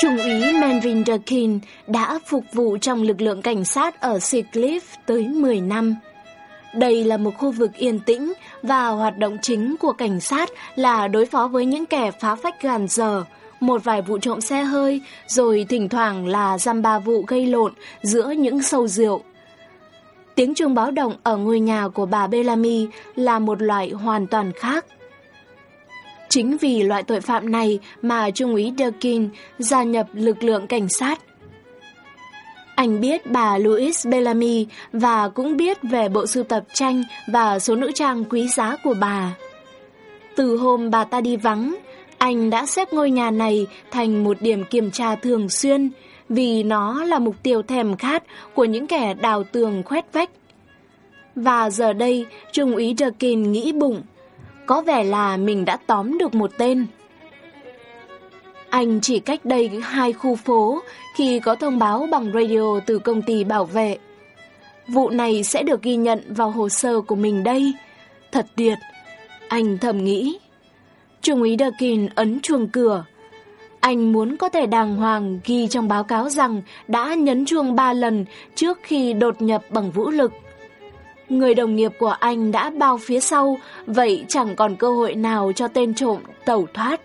Trung úy Manvin Durkin đã phục vụ trong lực lượng cảnh sát ở Seacliff tới 10 năm. Đây là một khu vực yên tĩnh và hoạt động chính của cảnh sát là đối phó với những kẻ phá phách gàn giờ, một vài vụ trộm xe hơi, rồi thỉnh thoảng là giam ba vụ gây lộn giữa những sâu rượu. Tiếng chuông báo động ở ngôi nhà của bà Bellamy là một loại hoàn toàn khác. Chính vì loại tội phạm này mà Trung úy Durkin gia nhập lực lượng cảnh sát. Anh biết bà Louise Bellamy và cũng biết về bộ sưu tập tranh và số nữ trang quý giá của bà. Từ hôm bà ta đi vắng, anh đã xếp ngôi nhà này thành một điểm kiểm tra thường xuyên vì nó là mục tiêu thèm khát của những kẻ đào tường khoét vách. Và giờ đây, Trung úy Durkin nghĩ bụng, có vẻ là mình đã tóm được một tên. Anh chỉ cách đây hai khu phố khi có thông báo bằng radio từ công ty bảo vệ. Vụ này sẽ được ghi nhận vào hồ sơ của mình đây. Thật tuyệt. Anh thầm nghĩ. Trung úy Durkin ấn chuông cửa. Anh muốn có thể đàng hoàng ghi trong báo cáo rằng đã nhấn chuông ba lần trước khi đột nhập bằng vũ lực. Người đồng nghiệp của anh đã bao phía sau, vậy chẳng còn cơ hội nào cho tên trộm tẩu thoát.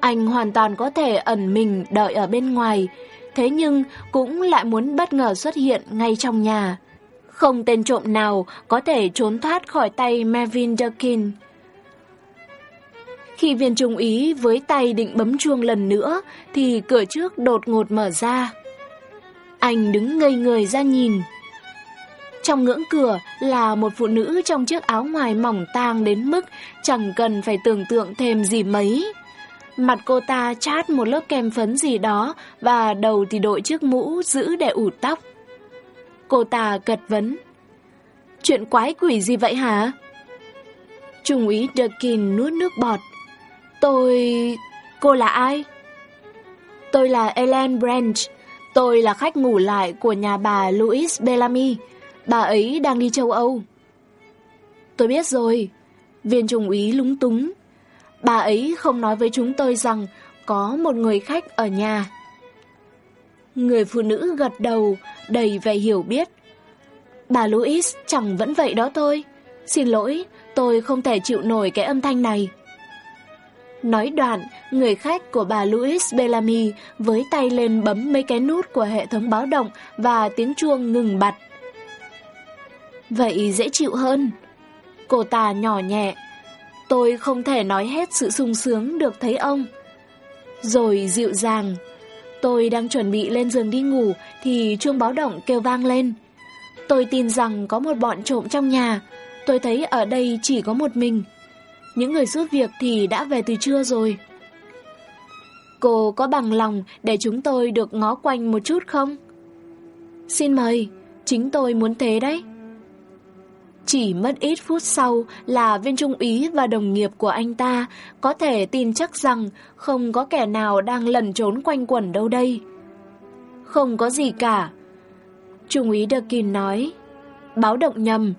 Anh hoàn toàn có thể ẩn mình đợi ở bên ngoài, thế nhưng cũng lại muốn bất ngờ xuất hiện ngay trong nhà. Không tên trộm nào có thể trốn thoát khỏi tay Mervyn Durkin. Khi viên trung ý với tay định bấm chuông lần nữa thì cửa trước đột ngột mở ra. Anh đứng ngây người ra nhìn. Trong ngưỡng cửa là một phụ nữ trong chiếc áo ngoài mỏng tang đến mức chẳng cần phải tưởng tượng thêm gì mấy. Mặt cô ta chát một lớp kem phấn gì đó và đầu thì đội chiếc mũ giữ để ủ tóc. Cô ta cật vấn. Chuyện quái quỷ gì vậy hả? Trung úy Durkin nuốt nước bọt. Tôi... Cô là ai? Tôi là Ellen Branch. Tôi là khách ngủ lại của nhà bà louis Bellamy. Bà ấy đang đi châu Âu. Tôi biết rồi. Viên trung úy lúng túng. Bà ấy không nói với chúng tôi rằng có một người khách ở nhà. Người phụ nữ gật đầu, đầy vẻ hiểu biết. Bà Louise chẳng vẫn vậy đó thôi. Xin lỗi, tôi không thể chịu nổi cái âm thanh này. Nói đoạn, người khách của bà Louise Bellamy với tay lên bấm mấy cái nút của hệ thống báo động và tiếng chuông ngừng bặt. Vậy dễ chịu hơn. Cô ta nhỏ nhẹ. Tôi không thể nói hết sự sung sướng được thấy ông. Rồi dịu dàng. Tôi đang chuẩn bị lên giường đi ngủ thì chuông báo động kêu vang lên. Tôi tin rằng có một bọn trộm trong nhà. Tôi thấy ở đây chỉ có một mình. Những người giúp việc thì đã về từ trưa rồi. Cô có bằng lòng để chúng tôi được ngó quanh một chút không? Xin mời, chính tôi muốn thế đấy. Chỉ mất ít phút sau là viên trung úy và đồng nghiệp của anh ta có thể tin chắc rằng không có kẻ nào đang lẩn trốn quanh quẩn đâu đây. Không có gì cả. Trung úy Durkin nói. Báo động nhầm.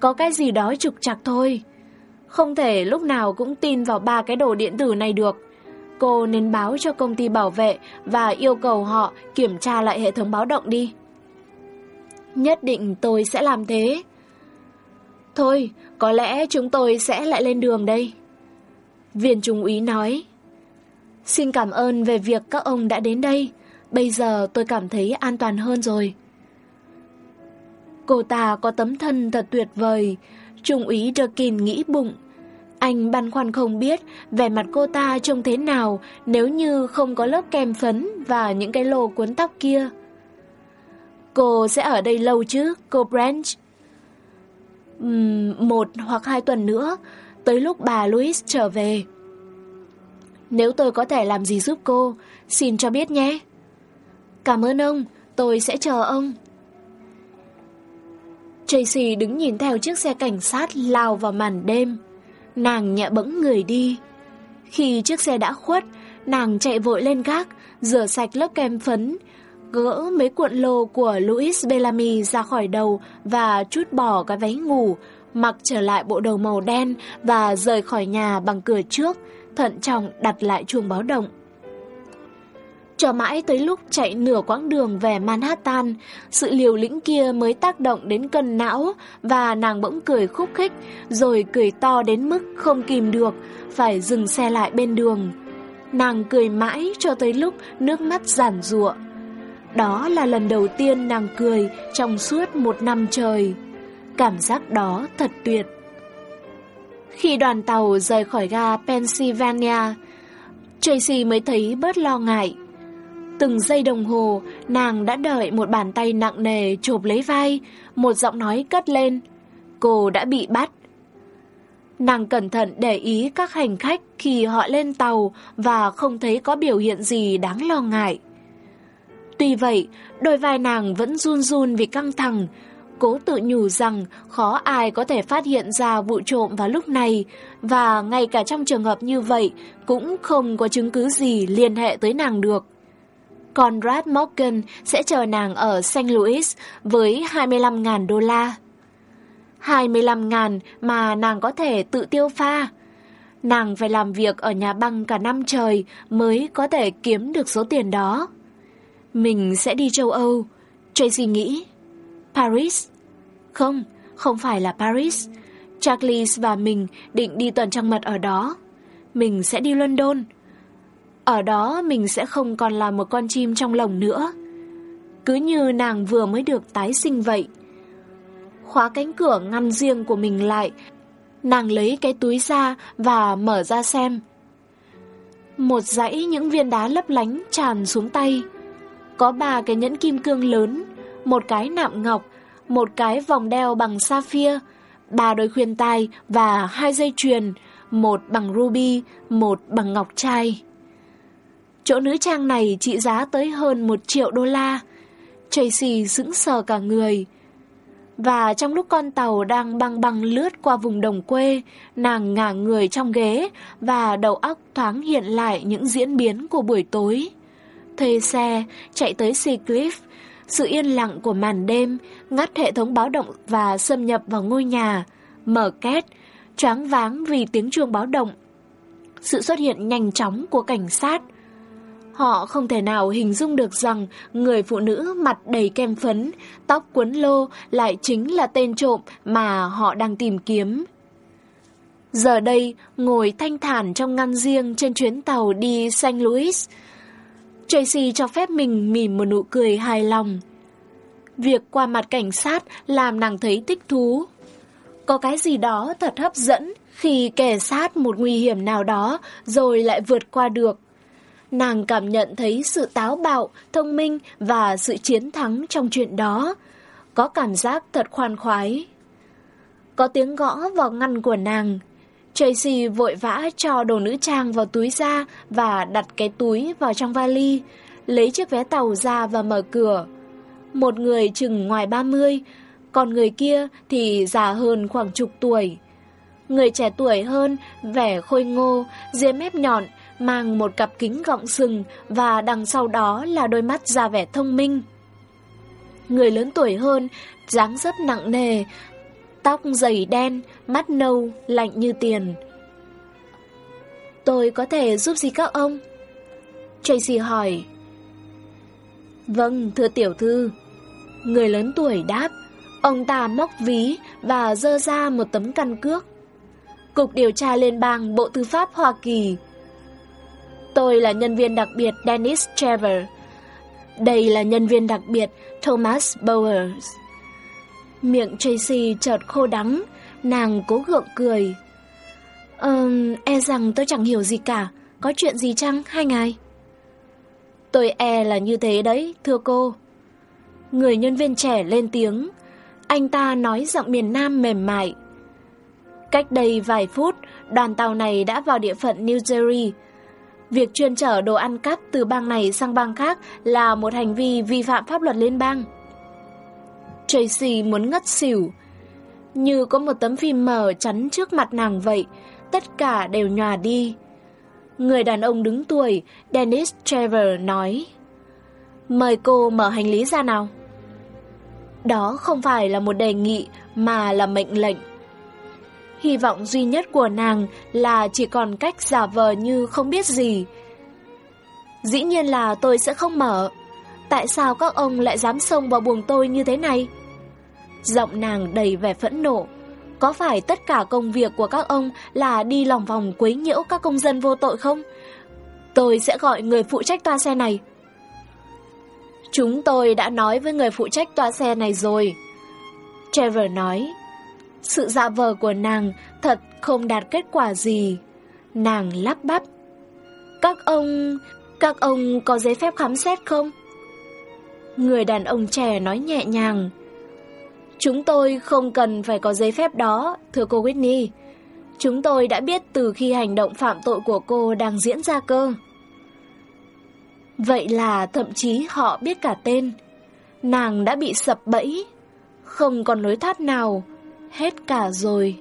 Có cái gì đó trục chặt thôi. Không thể lúc nào cũng tin vào ba cái đồ điện tử này được. Cô nên báo cho công ty bảo vệ và yêu cầu họ kiểm tra lại hệ thống báo động đi. Nhất định tôi sẽ làm thế. Thôi, có lẽ chúng tôi sẽ lại lên đường đây. Viên trung úy nói. Xin cảm ơn về việc các ông đã đến đây. Bây giờ tôi cảm thấy an toàn hơn rồi. Cô ta có tấm thân thật tuyệt vời. Trung úy Durkin nghĩ bụng. Anh băn khoăn không biết vẻ mặt cô ta trông thế nào nếu như không có lớp kem phấn và những cái lô cuốn tóc kia. Cô sẽ ở đây lâu chứ, cô Branch? Một hoặc hai tuần nữa, tới lúc bà Louis trở về. Nếu tôi có thể làm gì giúp cô, xin cho biết nhé. Cảm ơn ông, tôi sẽ chờ ông. Tracy đứng nhìn theo chiếc xe cảnh sát lao vào màn đêm. Nàng nhẹ bẫng người đi. Khi chiếc xe đã khuất, nàng chạy vội lên gác, rửa sạch lớp kem phấn, gỡ mấy cuộn lô của Louis Bellamy ra khỏi đầu và chút bỏ cái váy ngủ, mặc trở lại bộ đầu màu đen và rời khỏi nhà bằng cửa trước, thận trọng đặt lại chuông báo động. Cho mãi tới lúc chạy nửa quãng đường về Manhattan, sự liều lĩnh kia mới tác động đến cân não và nàng bỗng cười khúc khích, rồi cười to đến mức không kìm được, phải dừng xe lại bên đường. Nàng cười mãi cho tới lúc nước mắt giản ruộng. Đó là lần đầu tiên nàng cười trong suốt một năm trời. Cảm giác đó thật tuyệt. Khi đoàn tàu rời khỏi ga Pennsylvania, Tracy mới thấy bớt lo ngại. Từng giây đồng hồ, nàng đã đợi một bàn tay nặng nề chộp lấy vai, một giọng nói cất lên. Cô đã bị bắt. Nàng cẩn thận để ý các hành khách khi họ lên tàu và không thấy có biểu hiện gì đáng lo ngại. Tuy vậy, đôi vai nàng vẫn run run vì căng thẳng, cố tự nhủ rằng khó ai có thể phát hiện ra vụ trộm vào lúc này và ngay cả trong trường hợp như vậy cũng không có chứng cứ gì liên hệ tới nàng được. Conrad Morgan sẽ chờ nàng ở St. Louis với 25.000 đô la. 25.000 mà nàng có thể tự tiêu pha. Nàng phải làm việc ở nhà băng cả năm trời mới có thể kiếm được số tiền đó. Mình sẽ đi châu Âu. Tracy nghĩ. Paris? Không, không phải là Paris. Charles và mình định đi tuần trăng mật ở đó. Mình sẽ đi London. Ở đó mình sẽ không còn là một con chim trong lồng nữa. Cứ như nàng vừa mới được tái sinh vậy. Khóa cánh cửa ngăn riêng của mình lại. Nàng lấy cái túi ra và mở ra xem. Một dãy những viên đá lấp lánh tràn xuống tay. Có ba cái nhẫn kim cương lớn, một cái nạm ngọc, một cái vòng đeo bằng sapphire, ba đôi khuyên tai và hai dây chuyền, một bằng ruby, một bằng ngọc trai. Chỗ nữ trang này trị giá tới hơn một triệu đô la. Tracy sững sờ cả người. Và trong lúc con tàu đang băng băng lướt qua vùng đồng quê, nàng ngả người trong ghế và đầu óc thoáng hiện lại những diễn biến của buổi tối. Thuê xe, chạy tới Seacliff, sự yên lặng của màn đêm, ngắt hệ thống báo động và xâm nhập vào ngôi nhà, mở két, choáng váng vì tiếng chuông báo động. Sự xuất hiện nhanh chóng của cảnh sát, Họ không thể nào hình dung được rằng người phụ nữ mặt đầy kem phấn, tóc quấn lô lại chính là tên trộm mà họ đang tìm kiếm. Giờ đây, ngồi thanh thản trong ngăn riêng trên chuyến tàu đi St. Louis, Tracy cho phép mình mỉm một nụ cười hài lòng. Việc qua mặt cảnh sát làm nàng thấy thích thú. Có cái gì đó thật hấp dẫn khi kẻ sát một nguy hiểm nào đó rồi lại vượt qua được. Nàng cảm nhận thấy sự táo bạo, thông minh và sự chiến thắng trong chuyện đó. Có cảm giác thật khoan khoái. Có tiếng gõ vào ngăn của nàng. Tracy vội vã cho đồ nữ trang vào túi ra và đặt cái túi vào trong vali, lấy chiếc vé tàu ra và mở cửa. Một người chừng ngoài 30, còn người kia thì già hơn khoảng chục tuổi. Người trẻ tuổi hơn, vẻ khôi ngô, ria mép nhọn, mang một cặp kính gọng sừng và đằng sau đó là đôi mắt ra vẻ thông minh. Người lớn tuổi hơn, dáng dấp nặng nề, tóc dày đen, mắt nâu, lạnh như tiền. Tôi có thể giúp gì các ông? Tracy hỏi. Vâng, thưa tiểu thư. Người lớn tuổi đáp, ông ta móc ví và dơ ra một tấm căn cước. Cục điều tra liên bang Bộ Tư pháp Hoa Kỳ Tôi là nhân viên đặc biệt Dennis Trevor. Đây là nhân viên đặc biệt Thomas Bowers. Miệng Tracy chợt khô đắng, nàng cố gượng cười. Ừm, e rằng tôi chẳng hiểu gì cả. Có chuyện gì chăng, hai ngài? Tôi e là như thế đấy, thưa cô. Người nhân viên trẻ lên tiếng. Anh ta nói giọng miền Nam mềm mại. Cách đây vài phút, đoàn tàu này đã vào địa phận New Jersey, Việc chuyên chở đồ ăn cắp từ bang này sang bang khác là một hành vi vi phạm pháp luật liên bang. Tracy muốn ngất xỉu. Như có một tấm phim mờ chắn trước mặt nàng vậy, tất cả đều nhòa đi. Người đàn ông đứng tuổi, Dennis Trevor nói. Mời cô mở hành lý ra nào. Đó không phải là một đề nghị mà là mệnh lệnh. Hy vọng duy nhất của nàng là chỉ còn cách giả vờ như không biết gì. Dĩ nhiên là tôi sẽ không mở. Tại sao các ông lại dám xông vào buồng tôi như thế này? Giọng nàng đầy vẻ phẫn nộ. Có phải tất cả công việc của các ông là đi lòng vòng quấy nhiễu các công dân vô tội không? Tôi sẽ gọi người phụ trách toa xe này. Chúng tôi đã nói với người phụ trách toa xe này rồi. Trevor nói, sự dạ vờ của nàng thật không đạt kết quả gì. Nàng lắp bắp. Các ông... các ông có giấy phép khám xét không? Người đàn ông trẻ nói nhẹ nhàng. Chúng tôi không cần phải có giấy phép đó, thưa cô Whitney. Chúng tôi đã biết từ khi hành động phạm tội của cô đang diễn ra cơ. Vậy là thậm chí họ biết cả tên. Nàng đã bị sập bẫy. Không còn lối thoát nào. Hết cả rồi.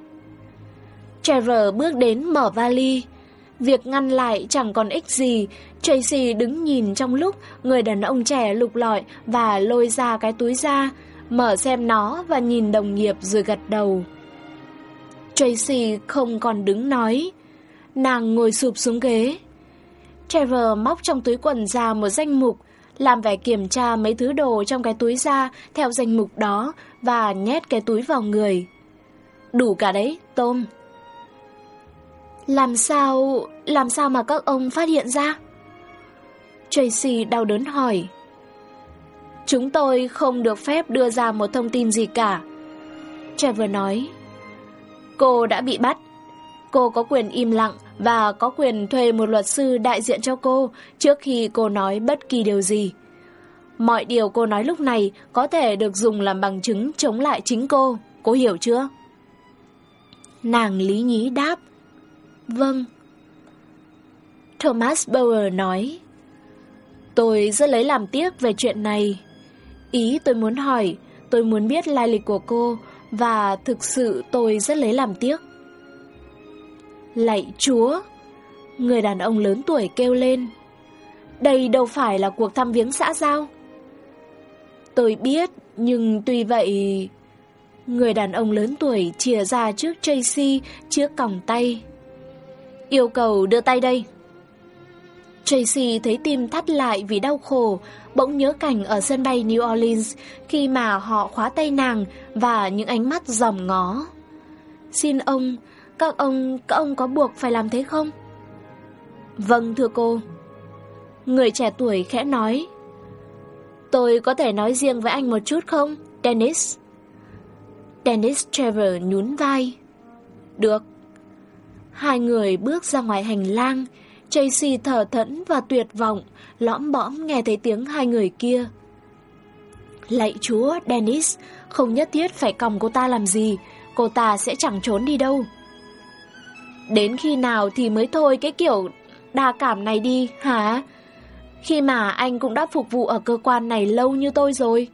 Trevor bước đến mở vali. Việc ngăn lại chẳng còn ích gì. Tracy đứng nhìn trong lúc người đàn ông trẻ lục lọi và lôi ra cái túi ra, mở xem nó và nhìn đồng nghiệp rồi gật đầu. Tracy không còn đứng nói. Nàng ngồi sụp xuống ghế. Trevor móc trong túi quần ra một danh mục, làm vẻ kiểm tra mấy thứ đồ trong cái túi ra theo danh mục đó và nhét cái túi vào người. Đủ cả đấy, Tom. Làm sao... làm sao mà các ông phát hiện ra? Tracy đau đớn hỏi. Chúng tôi không được phép đưa ra một thông tin gì cả. Trevor nói. Cô đã bị bắt. Cô có quyền im lặng và có quyền thuê một luật sư đại diện cho cô trước khi cô nói bất kỳ điều gì. Mọi điều cô nói lúc này có thể được dùng làm bằng chứng chống lại chính cô, cô hiểu chưa? Nàng lý nhí đáp. Vâng. Thomas Bauer nói. Tôi rất lấy làm tiếc về chuyện này. Ý tôi muốn hỏi, tôi muốn biết lai lịch của cô và thực sự tôi rất lấy làm tiếc. Lạy chúa! Người đàn ông lớn tuổi kêu lên. Đây đâu phải là cuộc thăm viếng xã giao. Tôi biết, nhưng tuy vậy... Người đàn ông lớn tuổi chìa ra trước Tracy chiếc còng tay. Yêu cầu đưa tay đây. Tracy thấy tim thắt lại vì đau khổ, bỗng nhớ cảnh ở sân bay New Orleans khi mà họ khóa tay nàng và những ánh mắt dòm ngó. Xin ông, các ông, các ông có buộc phải làm thế không? Vâng thưa cô. Người trẻ tuổi khẽ nói. Tôi có thể nói riêng với anh một chút không, Dennis? Dennis Trevor nhún vai. Được. Hai người bước ra ngoài hành lang, Tracy thở thẫn và tuyệt vọng, lõm bõm nghe thấy tiếng hai người kia. Lạy chúa, Dennis, không nhất thiết phải còng cô ta làm gì, cô ta sẽ chẳng trốn đi đâu. Đến khi nào thì mới thôi cái kiểu đa cảm này đi, hả? Khi mà anh cũng đã phục vụ ở cơ quan này lâu như tôi rồi.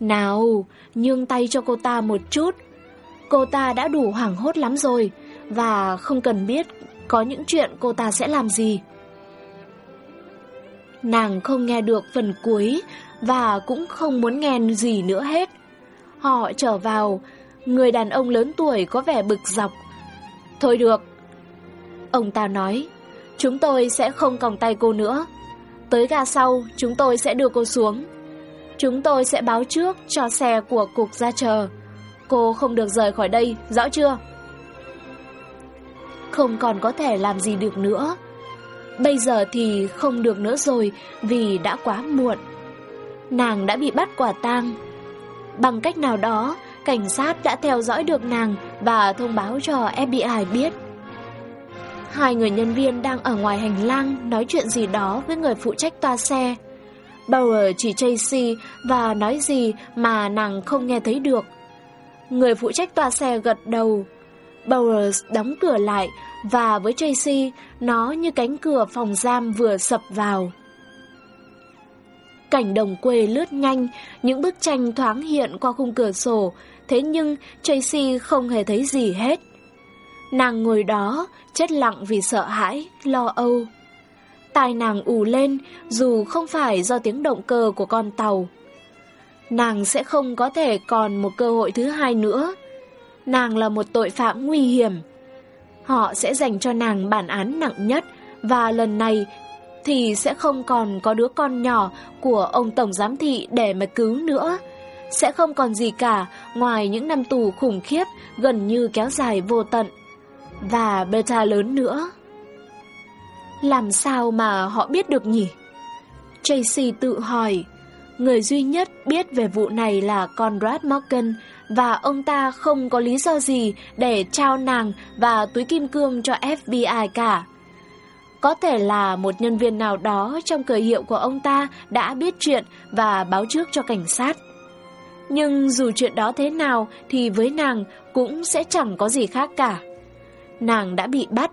Nào, nhương tay cho cô ta một chút. Cô ta đã đủ hoảng hốt lắm rồi, và không cần biết có những chuyện cô ta sẽ làm gì. Nàng không nghe được phần cuối và cũng không muốn nghe gì nữa hết. Họ trở vào, người đàn ông lớn tuổi có vẻ bực dọc. Thôi được. Ông ta nói, chúng tôi sẽ không còng tay cô nữa. Tới ga sau, chúng tôi sẽ đưa cô xuống. Chúng tôi sẽ báo trước cho xe của cục ra chờ. Cô không được rời khỏi đây, rõ chưa? Không còn có thể làm gì được nữa. Bây giờ thì không được nữa rồi vì đã quá muộn. Nàng đã bị bắt quả tang. Bằng cách nào đó, cảnh sát đã theo dõi được nàng và thông báo cho FBI biết. Hai người nhân viên đang ở ngoài hành lang nói chuyện gì đó với người phụ trách toa xe. Bauer chỉ Tracy và nói gì mà nàng không nghe thấy được. Người phụ trách toa xe gật đầu. Bowers đóng cửa lại và với Tracy, nó như cánh cửa phòng giam vừa sập vào. Cảnh đồng quê lướt nhanh, những bức tranh thoáng hiện qua khung cửa sổ, thế nhưng Tracy không hề thấy gì hết. Nàng ngồi đó, chết lặng vì sợ hãi, lo âu. Tai nàng ù lên dù không phải do tiếng động cơ của con tàu. Nàng sẽ không có thể còn một cơ hội thứ hai nữa. Nàng là một tội phạm nguy hiểm. Họ sẽ dành cho nàng bản án nặng nhất, và lần này thì sẽ không còn có đứa con nhỏ của ông Tổng Giám Thị để mà cứu nữa. Sẽ không còn gì cả ngoài những năm tù khủng khiếp gần như kéo dài vô tận. Và beta lớn nữa. Làm sao mà họ biết được nhỉ? Tracy tự hỏi. Người duy nhất biết về vụ này là Conrad Morgan và ông ta không có lý do gì để trao nàng và túi kim cương cho FBI cả. Có thể là một nhân viên nào đó trong cờ hiệu của ông ta đã biết chuyện và báo trước cho cảnh sát. Nhưng dù chuyện đó thế nào thì với nàng cũng sẽ chẳng có gì khác cả. Nàng đã bị bắt.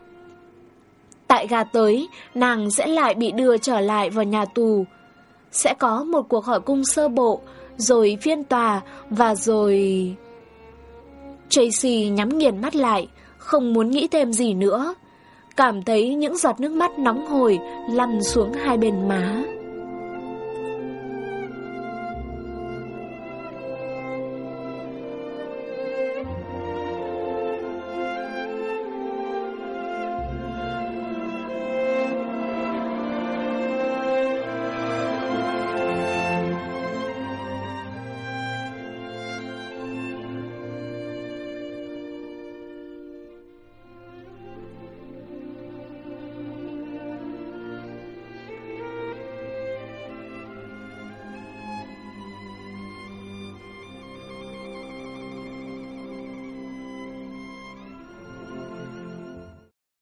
Tại gà tới, nàng sẽ lại bị đưa trở lại vào nhà tù. Sẽ có một cuộc hỏi cung sơ bộ, rồi phiên tòa, và rồi... Tracy nhắm nghiền mắt lại, không muốn nghĩ thêm gì nữa. Cảm thấy những giọt nước mắt nóng hổi lăn xuống hai bên má.